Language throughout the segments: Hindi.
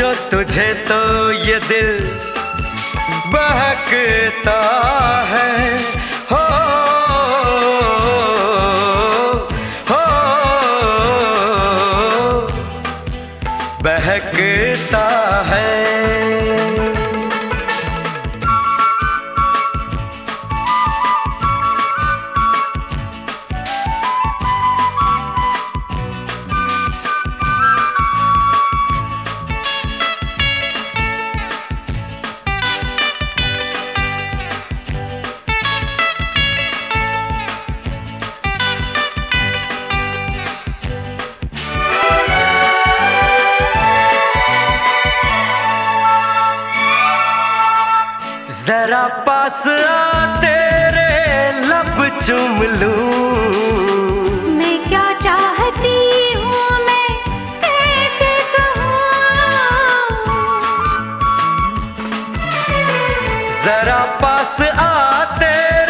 जो तुझे तो ये दिल बहकता है। हो हो। बहकता जरा पास आ तेरे लब चुम लूँ। मैं क्या चाहती हूँ मैं कैसे कहूँ? जरा पास आ तेरे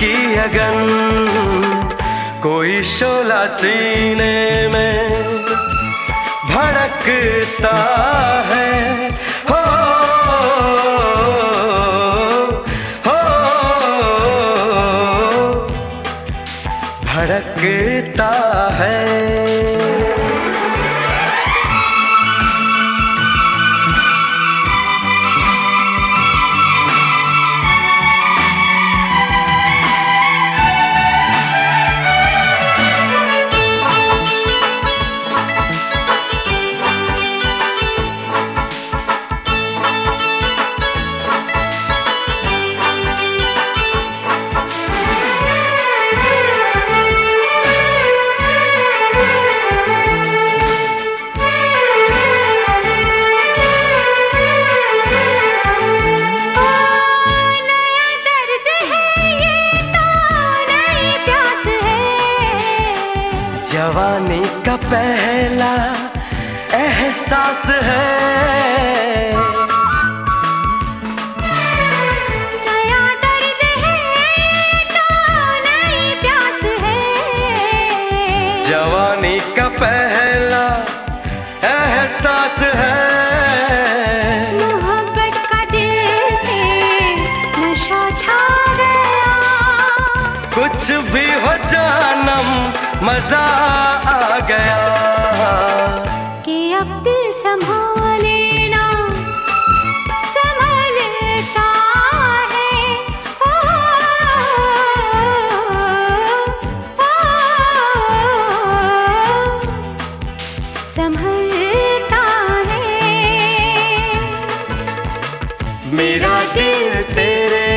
की अगन। कोई शोला सीने में भड़कता है। हो हो भड़कता है। जवानी का पहला एहसास है। नया दर्द है ये तो है। जवानी का पहला एहसास है। कुछ भी हो जानम मज़ा आ गया। कि अब दिल संभालेना संभालता है। आ, संभलता है। मेरा दिल तेरे